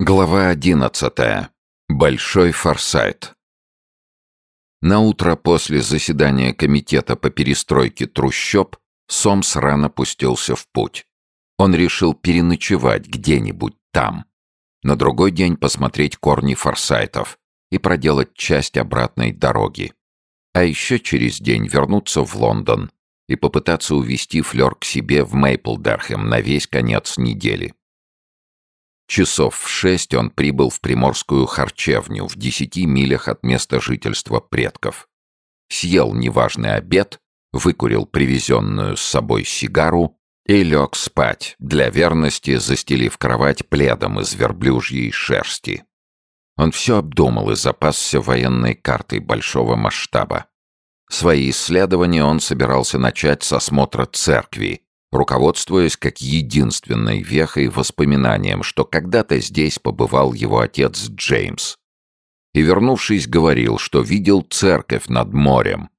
Глава одиннадцатая. Большой форсайт. На утро после заседания комитета по перестройке трущоб Сомс рано пустился в путь. Он решил переночевать где-нибудь там. На другой день посмотреть корни форсайтов и проделать часть обратной дороги. А еще через день вернуться в Лондон и попытаться увезти Флёр к себе в Мейплдерхэм на весь конец недели. Часов в шесть он прибыл в Приморскую харчевню в десяти милях от места жительства предков. Съел неважный обед, выкурил привезенную с собой сигару и лег спать, для верности застелив кровать пледом из верблюжьей шерсти. Он все обдумал и запасся военной картой большого масштаба. Свои исследования он собирался начать с осмотра церкви, руководствуясь как единственной вехой воспоминанием, что когда-то здесь побывал его отец Джеймс. И, вернувшись, говорил, что видел церковь над морем,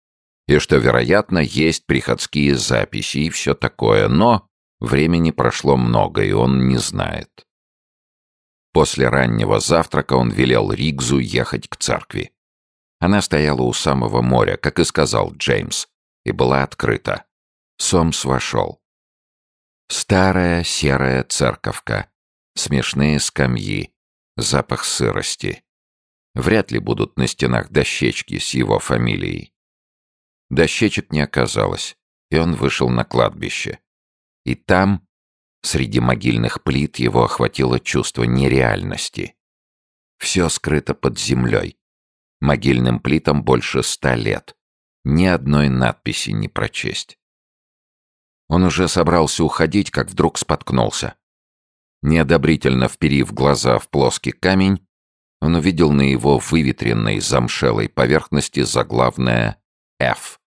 и что, вероятно, есть приходские записи и все такое, но времени прошло много, и он не знает. После раннего завтрака он велел Ригзу ехать к церкви. Она стояла у самого моря, как и сказал Джеймс, и была открыта. Сомс вошел. Старая серая церковка. Смешные скамьи. Запах сырости. Вряд ли будут на стенах дощечки с его фамилией. Дощечек не оказалось, и он вышел на кладбище. И там, среди могильных плит, его охватило чувство нереальности. Все скрыто под землей. Могильным плитам больше ста лет. Ни одной надписи не прочесть. Он уже собрался уходить, как вдруг споткнулся. Неодобрительно вперив глаза в плоский камень, он увидел на его выветренной замшелой поверхности заглавное «Ф».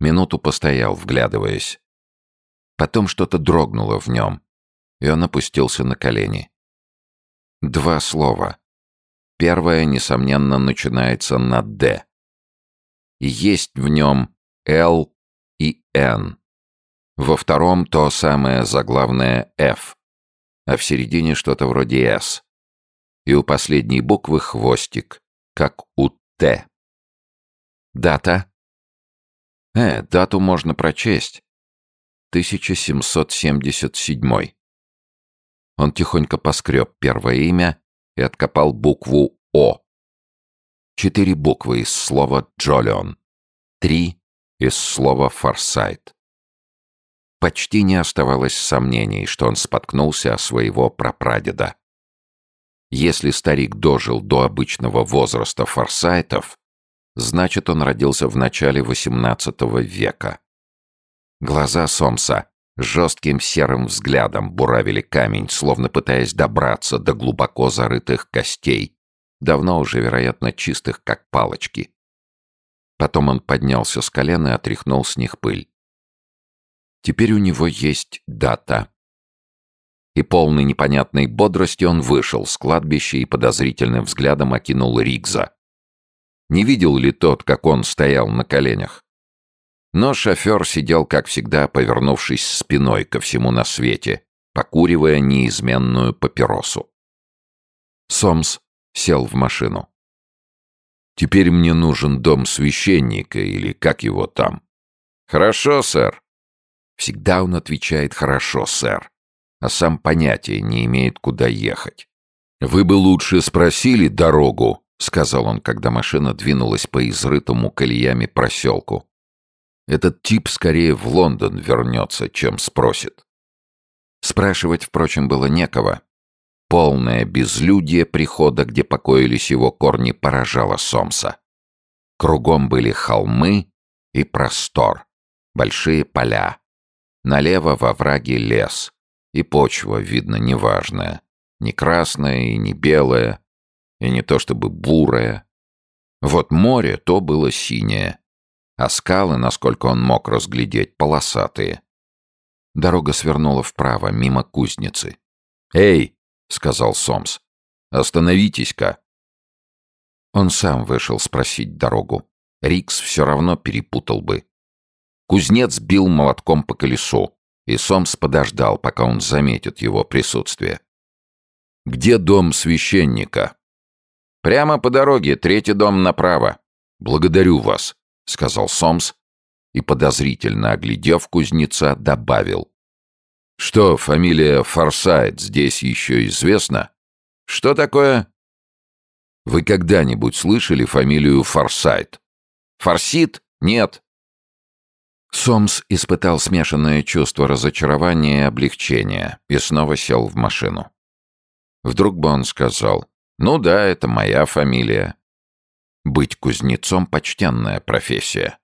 Минуту постоял, вглядываясь. Потом что-то дрогнуло в нем, и он опустился на колени. Два слова. Первое, несомненно, начинается на «Д». Есть в нем «Л» и «Н». Во втором то самое заглавное «F», а в середине что-то вроде «S». И у последней буквы хвостик, как у «Т». Дата? Э, дату можно прочесть. 1777. Он тихонько поскреб первое имя и откопал букву «О». Четыре буквы из слова «Джолион». Три из слова «Форсайт». Почти не оставалось сомнений, что он споткнулся о своего прапрадеда. Если старик дожил до обычного возраста форсайтов, значит, он родился в начале XVIII века. Глаза Сомса жестким серым взглядом буравили камень, словно пытаясь добраться до глубоко зарытых костей, давно уже, вероятно, чистых, как палочки. Потом он поднялся с колен и отряхнул с них пыль. Теперь у него есть дата. И полный непонятной бодрости он вышел с кладбища и подозрительным взглядом окинул Ригза. Не видел ли тот, как он стоял на коленях? Но шофер сидел, как всегда, повернувшись спиной ко всему на свете, покуривая неизменную папиросу. Сомс сел в машину. «Теперь мне нужен дом священника или как его там?» «Хорошо, сэр», Всегда он отвечает «хорошо, сэр», а сам понятия не имеет, куда ехать. «Вы бы лучше спросили дорогу», — сказал он, когда машина двинулась по изрытому колеями проселку. «Этот тип скорее в Лондон вернется, чем спросит». Спрашивать, впрочем, было некого. Полное безлюдие прихода, где покоились его корни, поражало Сомса. Кругом были холмы и простор, большие поля, Налево во враге лес. И почва, видно, неважная. Не красная и не белая, и не то чтобы бурая. Вот море то было синее, а скалы, насколько он мог разглядеть, полосатые. Дорога свернула вправо, мимо кузницы. «Эй!» — сказал Сомс. «Остановитесь-ка!» Он сам вышел спросить дорогу. Рикс все равно перепутал бы. Кузнец бил молотком по колесу, и Сомс подождал, пока он заметит его присутствие. Где дом священника? Прямо по дороге, третий дом направо. Благодарю вас, сказал Сомс и, подозрительно оглядев кузнеца, добавил. Что, фамилия Форсайт здесь еще известна? Что такое? Вы когда-нибудь слышали фамилию Форсайт? Форсит? Нет. Сомс испытал смешанное чувство разочарования и облегчения и снова сел в машину. Вдруг бы он сказал, «Ну да, это моя фамилия». Быть кузнецом — почтенная профессия.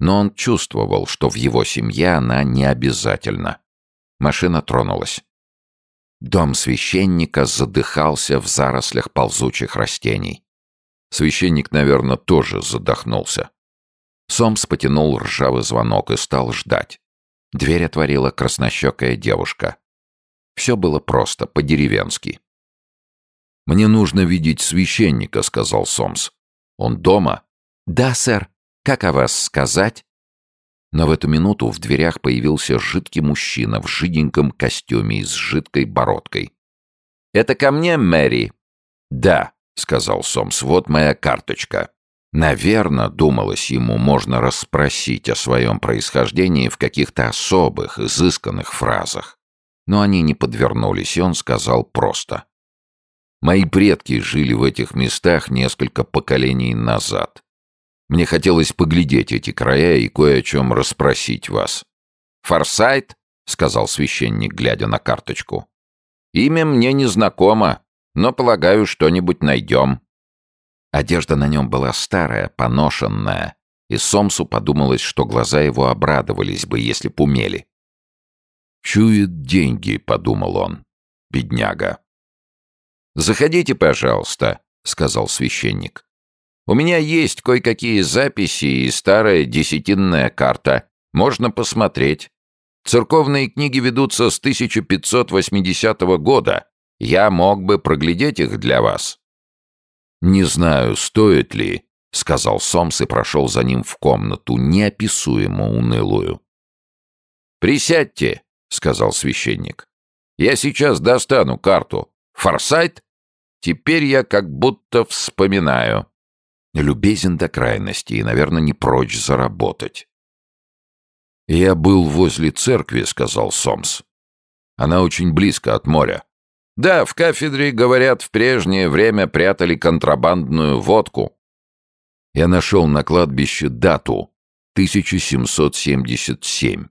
Но он чувствовал, что в его семье она не обязательна. Машина тронулась. Дом священника задыхался в зарослях ползучих растений. Священник, наверное, тоже задохнулся. Сомс потянул ржавый звонок и стал ждать. Дверь отворила краснощекая девушка. Все было просто, по-деревенски. «Мне нужно видеть священника», — сказал Сомс. «Он дома?» «Да, сэр. Как о вас сказать?» Но в эту минуту в дверях появился жидкий мужчина в жиденьком костюме и с жидкой бородкой. «Это ко мне, Мэри?» «Да», — сказал Сомс, — «вот моя карточка». Наверное, думалось ему, можно расспросить о своем происхождении в каких-то особых, изысканных фразах. Но они не подвернулись, и он сказал просто. «Мои предки жили в этих местах несколько поколений назад. Мне хотелось поглядеть эти края и кое о чем расспросить вас. «Форсайт?» — сказал священник, глядя на карточку. «Имя мне не знакомо, но, полагаю, что-нибудь найдем». Одежда на нем была старая, поношенная, и Сомсу подумалось, что глаза его обрадовались бы, если б умели. «Чует деньги», — подумал он, — «бедняга». «Заходите, пожалуйста», — сказал священник. У меня есть кое-какие записи и старая десятинная карта. Можно посмотреть. Церковные книги ведутся с 1580 года. Я мог бы проглядеть их для вас». «Не знаю, стоит ли», — сказал Сомс и прошел за ним в комнату, неописуемо унылую. «Присядьте», — сказал священник. «Я сейчас достану карту. Форсайт? Теперь я как будто вспоминаю любезен до крайности и, наверное, не прочь заработать. «Я был возле церкви», — сказал Сомс. «Она очень близко от моря». «Да, в кафедре, говорят, в прежнее время прятали контрабандную водку». Я нашел на кладбище дату 1777.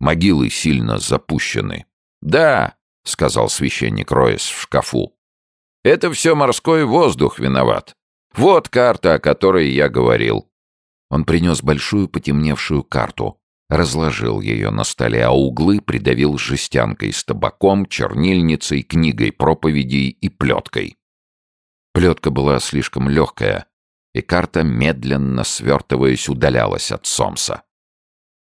Могилы сильно запущены. «Да», — сказал священник Ройс в шкафу. «Это все морской воздух виноват. Вот карта, о которой я говорил». Он принес большую потемневшую карту, разложил ее на столе, а углы придавил жестянкой с табаком, чернильницей, книгой проповедей и плеткой. Плетка была слишком легкая, и карта, медленно свертываясь, удалялась от Сомса.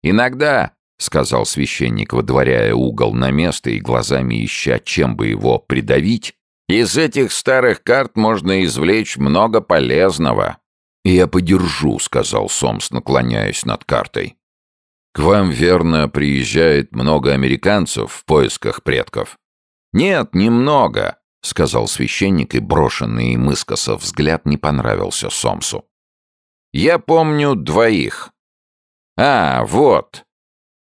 «Иногда», — сказал священник, выдворяя угол на место и глазами ища, чем бы его придавить, из этих старых карт можно извлечь много полезного. «Я подержу», — сказал Сомс, наклоняясь над картой. «К вам, верно, приезжает много американцев в поисках предков?» «Нет, немного», — сказал священник, и брошенный им искоса взгляд не понравился Сомсу. «Я помню двоих». «А, вот».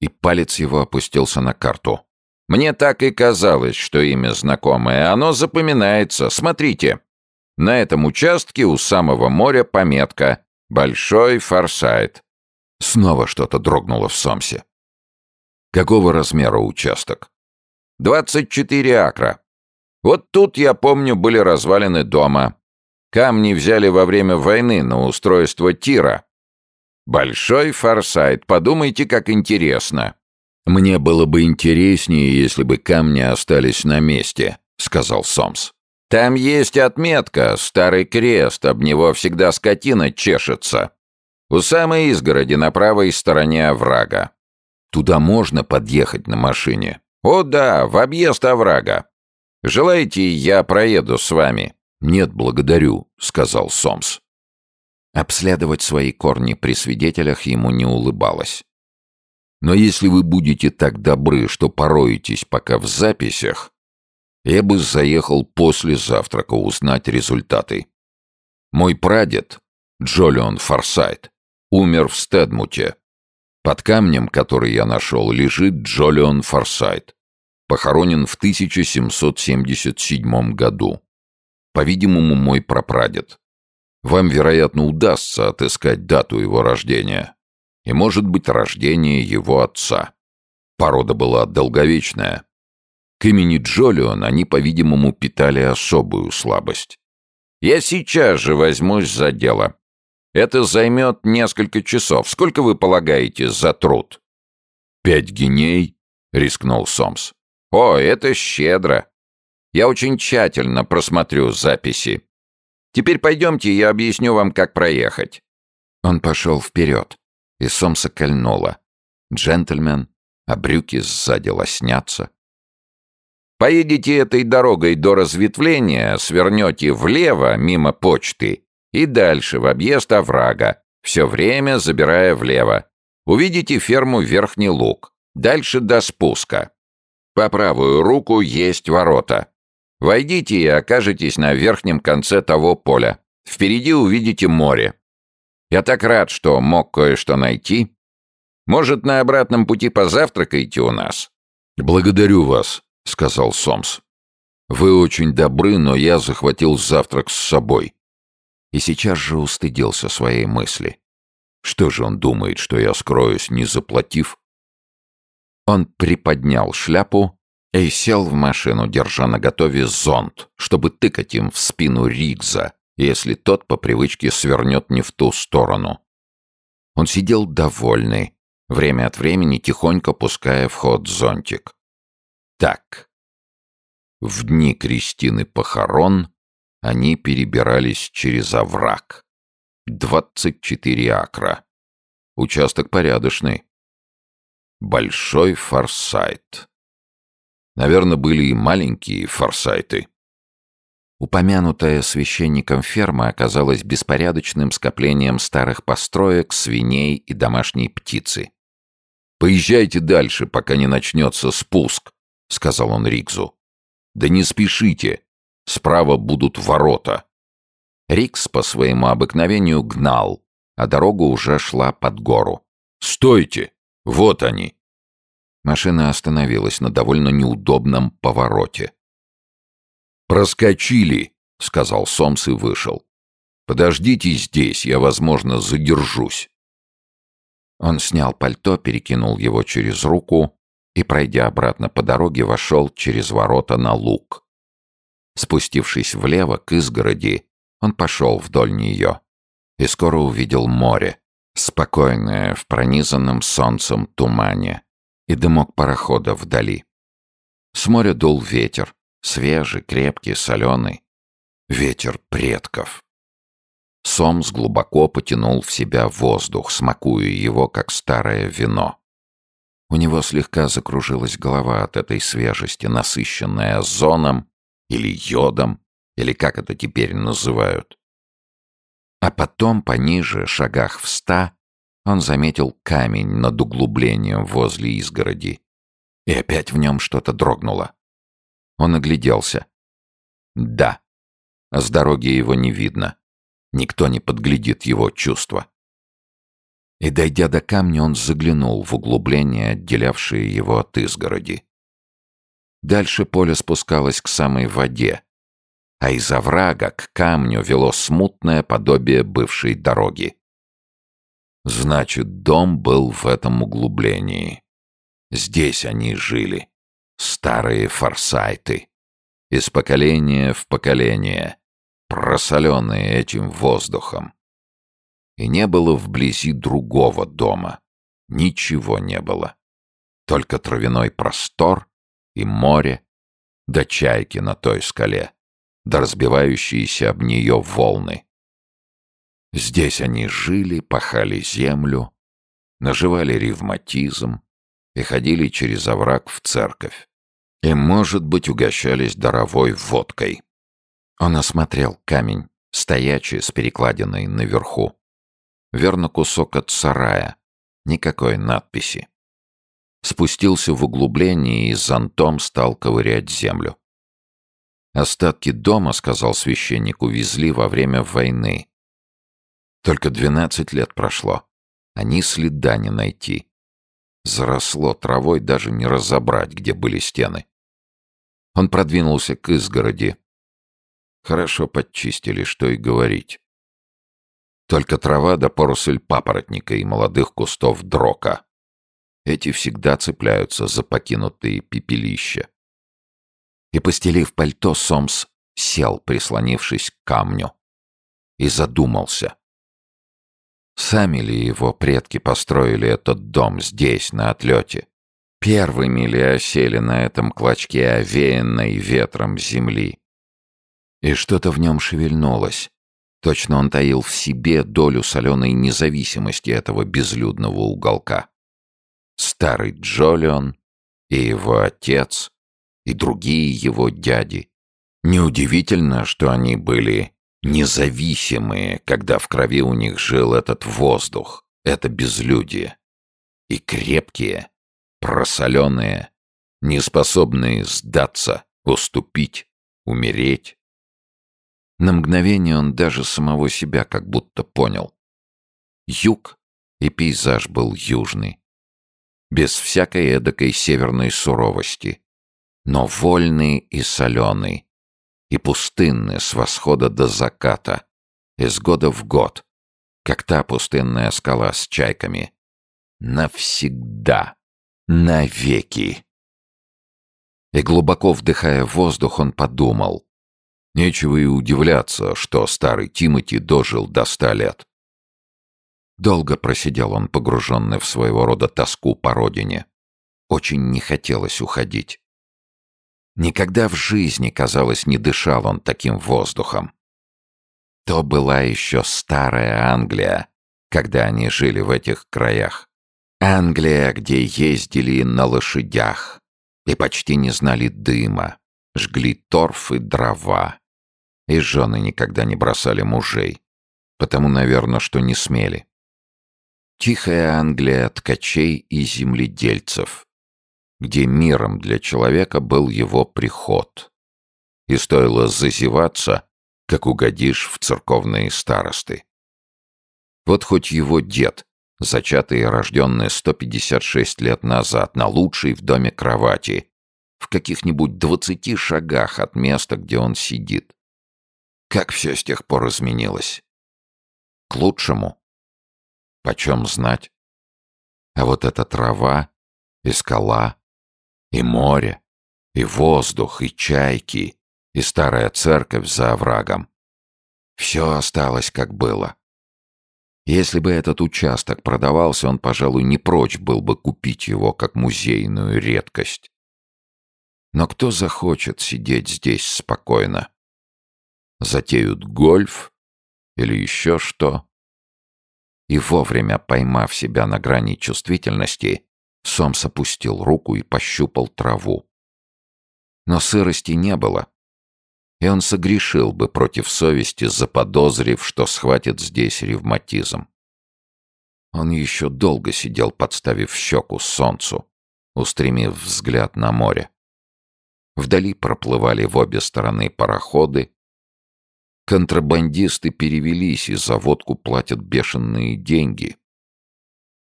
И палец его опустился на карту. Мне так и казалось, что имя знакомое. Оно запоминается. Смотрите. На этом участке у самого моря пометка «Большой форсайт». Снова что-то дрогнуло в Сомсе. Какого размера участок? «Двадцать четыре акра. Вот тут, я помню, были развалины дома. Камни взяли во время войны на устройство тира. Большой форсайт. Подумайте, как интересно. «Мне было бы интереснее, если бы камни остались на месте», — сказал Сомс. «Там есть отметка, старый крест, об него всегда скотина чешется. У самой изгороди на правой стороне оврага. Туда можно подъехать на машине?» «О да, в объезд оврага. Желаете, я проеду с вами?» «Нет, благодарю», — сказал Сомс. Обследовать свои корни при свидетелях ему не улыбалось. Но если вы будете так добры, что пороетесь пока в записях, Я бы заехал после завтрака узнать результаты. Мой прадед, Джолион Форсайт, умер в Стедмуте. Под камнем, который я нашел, лежит Джолион Форсайт. Похоронен в 1777 году. По-видимому, мой прапрадед. Вам, вероятно, удастся отыскать дату его рождения. И, может быть, рождение его отца. Порода была долговечная. К имени Джолион они, по-видимому, питали особую слабость. «Я сейчас же возьмусь за дело. Это займет несколько часов. Сколько вы полагаете за труд?» «Пять геней», — рискнул Сомс. «О, это щедро. Я очень тщательно просмотрю записи. Теперь пойдемте, я объясню вам, как проехать». Он пошел вперед, и Сомса кольнуло. Джентльмен, а брюки сзади лоснятся. Поедете этой дорогой до разветвления, свернете влево, мимо почты, и дальше, в объезд оврага, все время забирая влево. Увидите ферму Верхний Луг. Дальше до спуска. По правую руку есть ворота. Войдите и окажетесь на верхнем конце того поля. Впереди увидите море. Я так рад, что мог кое-что найти. Может, на обратном пути позавтракаете у нас?» «Благодарю вас», — сказал Сомс. «Вы очень добры, но я захватил завтрак с собой». И сейчас же устыдился своей мысли. Что же он думает, что я скроюсь, не заплатив? Он приподнял шляпу и сел в машину, держа наготове зонт, чтобы тыкать им в спину Ригза, если тот по привычке свернет не в ту сторону. Он сидел довольный, время от времени тихонько пуская в ход зонтик. Так. В дни Кристины похорон они перебирались через овраг. Двадцать четыре акра. Участок порядочный. Большой форсайт. Наверное, были и маленькие форсайты. Упомянутая священником ферма оказалась беспорядочным скоплением старых построек, свиней и домашней птицы. «Поезжайте дальше, пока не начнется спуск», — сказал он Риксу. «Да не спешите. Справа будут ворота». Рикс по своему обыкновению гнал, а дорога уже шла под гору. «Стойте! Вот они!» Машина остановилась на довольно неудобном повороте. «Проскочили», — сказал Сомс и вышел. «Подождите здесь, я, возможно, задержусь». Он снял пальто, перекинул его через руку и, пройдя обратно по дороге, вошел через ворота на луг. Спустившись влево к изгороди, он пошел вдоль нее и скоро увидел море, спокойное в пронизанном солнцем тумане и дымок парохода вдали. С моря дул ветер, свежий, крепкий, соленый. Ветер предков. Сомс глубоко потянул в себя воздух, смакуя его, как старое вино. У него слегка закружилась голова от этой свежести, насыщенная озоном или йодом, или как это теперь называют. А потом, пониже, шагах в ста, он заметил камень над углублением возле изгороди. И опять в нем что-то дрогнуло. Он огляделся. Да, с дороги его не видно. Никто не подглядит его чувства. И, дойдя до камня, он заглянул в углубление, отделявшее его от изгороди. Дальше поле спускалось к самой воде, а из оврага к камню вело смутное подобие бывшей дороги. Значит, дом был в этом углублении. Здесь они жили. Старые форсайты. Из поколения в поколение просоленные этим воздухом. И не было вблизи другого дома. Ничего не было. Только травяной простор и море, да чайки на той скале, да разбивающиеся об нее волны. Здесь они жили, пахали землю, наживали ревматизм и ходили через овраг в церковь. И, может быть, угощались даровой водкой. Он осмотрел камень, стоячий с перекладиной наверху. Верно кусок от сарая. Никакой надписи. Спустился в углубление и зонтом стал ковырять землю. Остатки дома, сказал священник, увезли во время войны. Только двенадцать лет прошло. Они следа не найти. Заросло травой, даже не разобрать, где были стены. Он продвинулся к изгороди. Хорошо подчистили, что и говорить. Только трава да поросль папоротника и молодых кустов дрока. Эти всегда цепляются за покинутые пепелища. И, постелив пальто, Сомс сел, прислонившись к камню, и задумался. Сами ли его предки построили этот дом здесь, на отлете? Первыми ли осели на этом клочке овеянной ветром земли? И что-то в нем шевельнулось. Точно он таил в себе долю соленой независимости этого безлюдного уголка. Старый Джолион и его отец, и другие его дяди. Неудивительно, что они были независимые, когда в крови у них жил этот воздух, это безлюдие. И крепкие, просоленные, неспособные сдаться, уступить, умереть. На мгновение он даже самого себя как будто понял. Юг, и пейзаж был южный. Без всякой эдакой северной суровости, но вольный и соленый, и пустынный с восхода до заката, из года в год, как та пустынная скала с чайками. Навсегда, навеки. И глубоко вдыхая воздух, он подумал. Нечего и удивляться, что старый Тимати дожил до ста лет. Долго просидел он, погруженный в своего рода тоску по родине. Очень не хотелось уходить. Никогда в жизни, казалось, не дышал он таким воздухом. То была еще старая Англия, когда они жили в этих краях. Англия, где ездили на лошадях и почти не знали дыма, жгли торф и дрова. И жены никогда не бросали мужей, потому, наверное, что не смели. Тихая Англия ткачей и земледельцев, где миром для человека был его приход. И стоило зазеваться, как угодишь в церковные старосты. Вот хоть его дед, зачатый и рожденный 156 лет назад на лучшей в доме кровати, в каких-нибудь двадцати шагах от места, где он сидит. Как все с тех пор изменилось? К лучшему? Почем знать? А вот эта трава и скала, и море, и воздух, и чайки, и старая церковь за оврагом. Все осталось, как было. Если бы этот участок продавался, он, пожалуй, не прочь был бы купить его как музейную редкость. Но кто захочет сидеть здесь спокойно? Затеют гольф или еще что? И вовремя поймав себя на грани чувствительности, Сомс опустил руку и пощупал траву. Но сырости не было. И он согрешил бы против совести, заподозрив, что схватит здесь ревматизм. Он еще долго сидел, подставив щеку солнцу, устремив взгляд на море. Вдали проплывали в обе стороны пароходы. Контрабандисты перевелись и за водку платят бешеные деньги.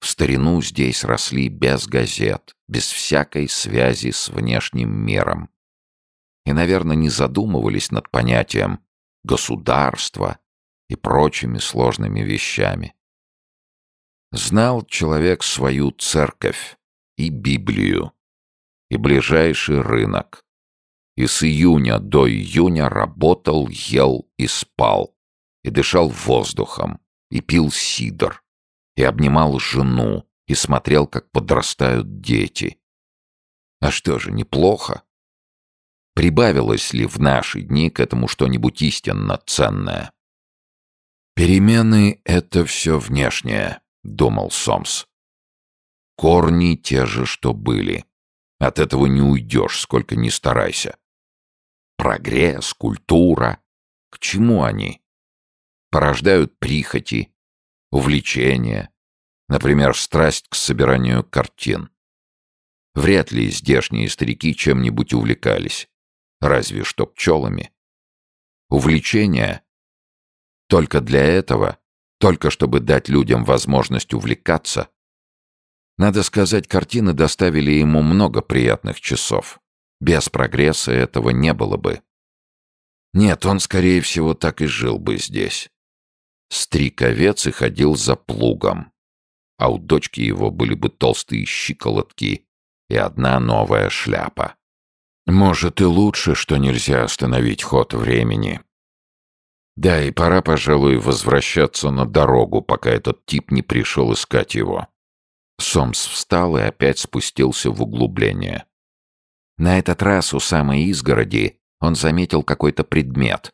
В старину здесь росли без газет, без всякой связи с внешним миром. И, наверное, не задумывались над понятием «государства» и прочими сложными вещами. Знал человек свою церковь и Библию, и ближайший рынок. И с июня до июня работал, ел и спал, и дышал воздухом, и пил сидр и обнимал жену, и смотрел, как подрастают дети. А что же, неплохо? Прибавилось ли в наши дни к этому что-нибудь истинно ценное? «Перемены — это все внешнее», — думал Сомс. «Корни те же, что были. От этого не уйдешь, сколько ни старайся. Прогресс, культура — к чему они? Порождают прихоти, увлечения, например, страсть к собиранию картин. Вряд ли здешние старики чем-нибудь увлекались. разве что пчелами. Увлечение только для этого, только чтобы дать людям возможность увлекаться. Надо сказать, картины доставили ему много приятных часов. Без прогресса этого не было бы. Нет, он, скорее всего, так и жил бы здесь. Стриг овец и ходил за плугом. А у дочки его были бы толстые щиколотки и одна новая шляпа. Может, и лучше, что нельзя остановить ход времени. Да, и пора, пожалуй, возвращаться на дорогу, пока этот тип не пришел искать его. Сомс встал и опять спустился в углубление. На этот раз у самой изгороди он заметил какой-то предмет.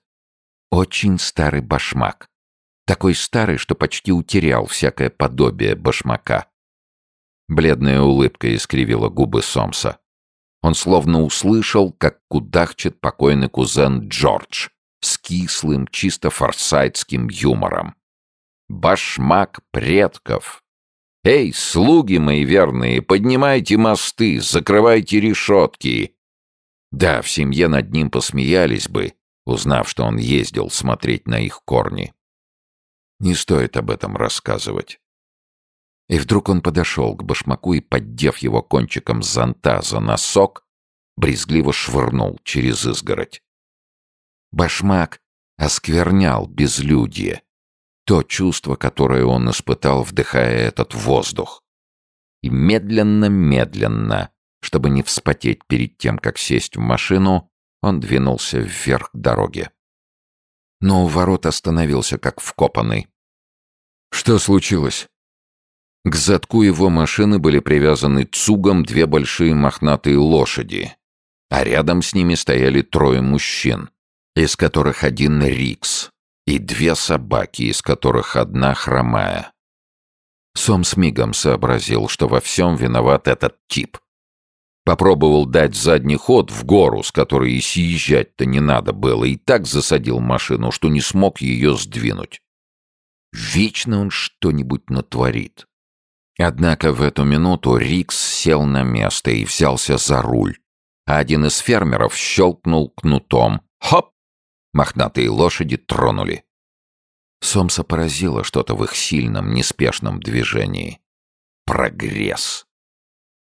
Очень старый башмак. Такой старый, что почти утерял всякое подобие башмака. Бледная улыбка искривила губы Сомса. Он словно услышал, как кудахчет покойный кузен Джордж с кислым, чисто форсайтским юмором. «Башмак предков!» «Эй, слуги мои верные, поднимайте мосты, закрывайте решетки!» Да, в семье над ним посмеялись бы, узнав, что он ездил смотреть на их корни. Не стоит об этом рассказывать. И вдруг он подошел к башмаку и, поддев его кончиком зонта за носок, брезгливо швырнул через изгородь. Башмак осквернял безлюдье, то чувство, которое он испытал, вдыхая этот воздух. И медленно-медленно, чтобы не вспотеть перед тем, как сесть в машину, он двинулся вверх дороги. Но у ворот остановился, как вкопанный. Что случилось? К задку его машины были привязаны цугом две большие мохнатые лошади, а рядом с ними стояли трое мужчин, из которых один Рикс, и две собаки, из которых одна хромая. Сом с мигом сообразил, что во всем виноват этот тип. Попробовал дать задний ход в гору, с которой и съезжать-то не надо было, и так засадил машину, что не смог ее сдвинуть. Вечно он что-нибудь натворит. Однако в эту минуту Рикс сел на место и взялся за руль, а один из фермеров щелкнул кнутом. Хоп! Мохнатые лошади тронули. Сомса поразило что-то в их сильном, неспешном движении. Прогресс.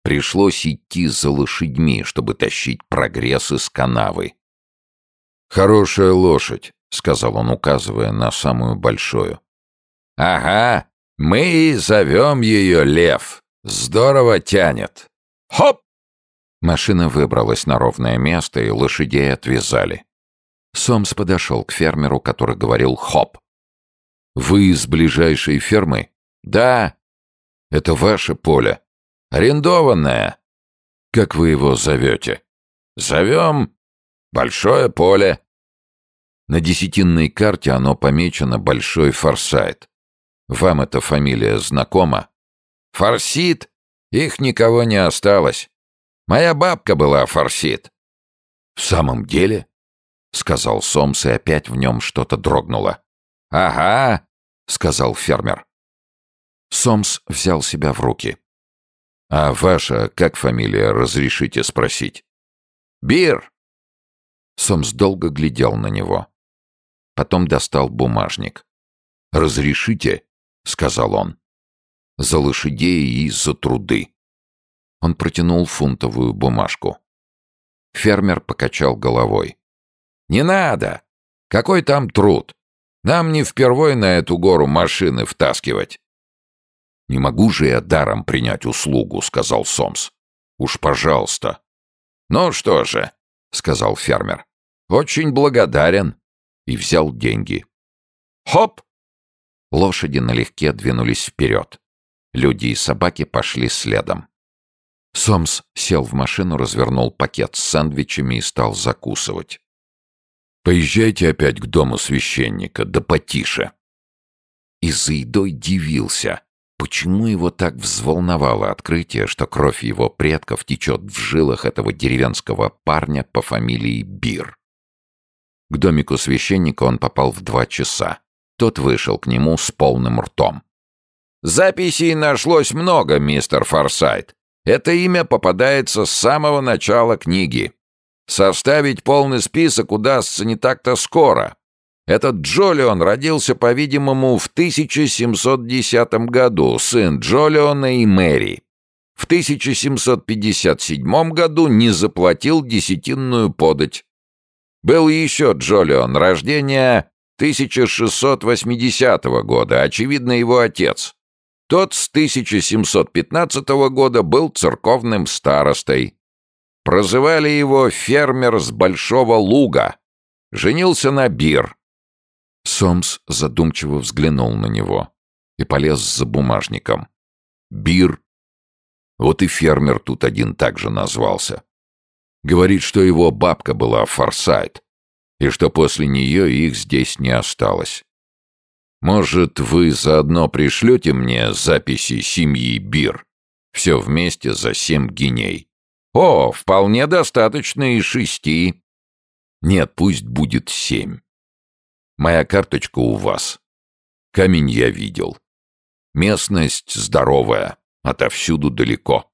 Пришлось идти за лошадьми, чтобы тащить прогресс из канавы. «Хорошая лошадь», — сказал он, указывая на самую большую. «Ага, мы и зовем ее Лев. Здорово тянет. Хоп!» Машина выбралась на ровное место, и лошадей отвязали. Сомс подошел к фермеру, который говорил «хоп». «Вы из ближайшей фермы?» «Да». «Это ваше поле?» «Арендованное». «Как вы его зовете?» «Зовем Большое поле». На десятинной карте оно помечено «Большой Форсайт». Вам эта фамилия знакома? Форсит? Их никого не осталось. Моя бабка была Форсит. В самом деле? — сказал Сомс, и опять в нем что-то дрогнуло. «Ага», — сказал фермер. Сомс взял себя в руки. «А ваша, как фамилия, разрешите спросить?» «Бир!» Сомс долго глядел на него. Потом достал бумажник. «Разрешите?» — сказал он. «За лошадей и за труды». Он протянул фунтовую бумажку. Фермер покачал головой. «Не надо! Какой там труд? Нам не впервой на эту гору машины втаскивать». «Не могу же я даром принять услугу», — сказал Сомс. «Уж пожалуйста». «Ну что же», — сказал фермер. «Очень благодарен». И взял деньги. «Хоп!» Лошади налегке двинулись вперед. Люди и собаки пошли следом. Сомс сел в машину, развернул пакет с сэндвичами и стал закусывать. Поезжайте опять к дому священника, да потише. И за едой дивился, почему его так взволновало открытие, что кровь его предков течет в жилах этого деревенского парня по фамилии Бир. К домику священника он попал в два часа. Тот вышел к нему с полным ртом. «Записей нашлось много, мистер Форсайт. Это имя попадается с самого начала книги. Составить полный список удастся не так-то скоро. Этот Джолион родился, по-видимому, в 1710 году, сын Джолиона и Мэри. В 1757 году не заплатил десятинную подать. Был еще Джолион, рождения 1680 года, очевидно, его отец. Тот с 1715 года был церковным старостой. Прозывали его «фермер с Большого Луга». Женился на Бир. Сомс задумчиво взглянул на него и полез за бумажником. Бир. Вот и фермер тут один также назвался. Говорит, что его бабка была Форсайт, и что после нее их здесь не осталось. Может, вы заодно пришлете мне записи семьи Бир? Все вместе за семь гиней. О, вполне достаточно и шести. Нет, пусть будет семь. Моя карточка у вас. Камень я видел. Местность здоровая, отовсюду далеко.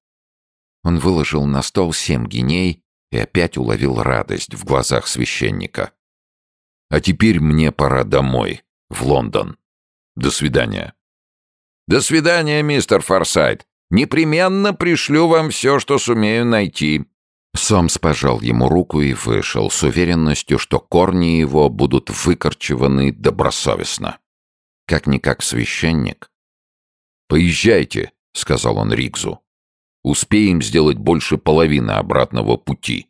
Он выложил на стол семь гиней и опять уловил радость в глазах священника. А теперь мне пора домой, в Лондон. До свидания. До свидания, мистер Форсайт. Непременно пришлю вам все, что сумею найти». Сомс пожал ему руку и вышел с уверенностью, что корни его будут выкорчеваны добросовестно. Как-никак священник. «Поезжайте», — сказал он Ригзу. «Успеем сделать больше половины обратного пути».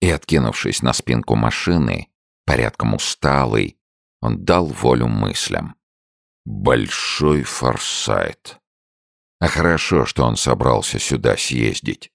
И, откинувшись на спинку машины, порядком усталый, он дал волю мыслям. Большой форсайт. А хорошо, что он собрался сюда съездить.